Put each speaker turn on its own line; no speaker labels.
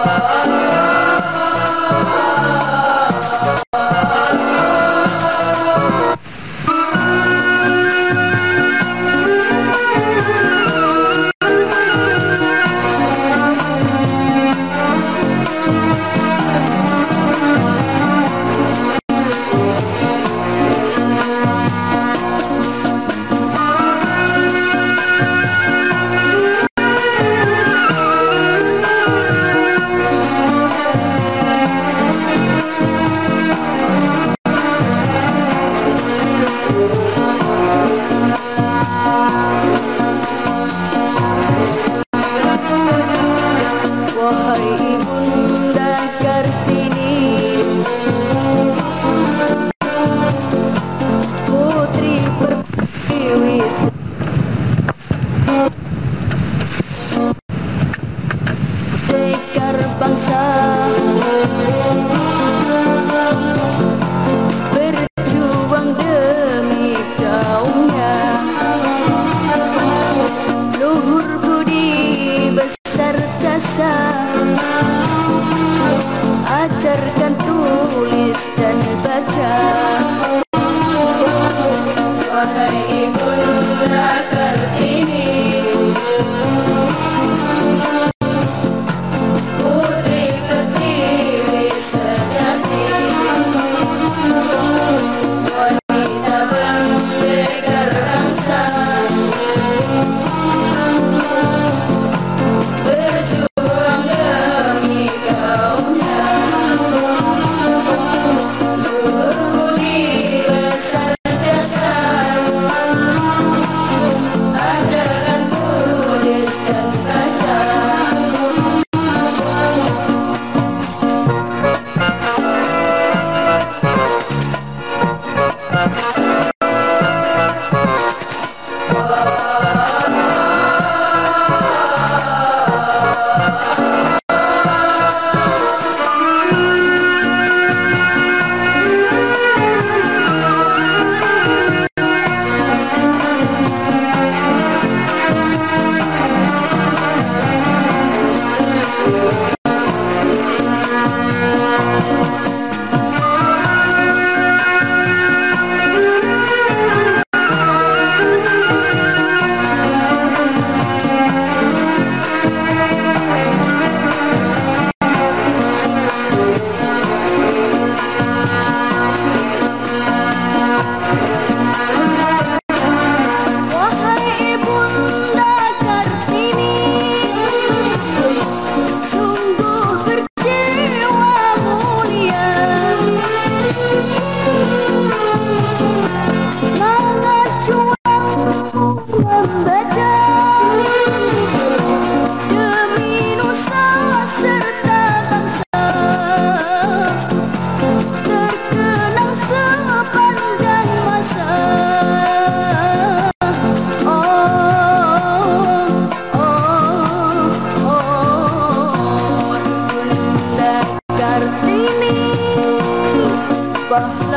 oh, ajarkan tulis dan baca. one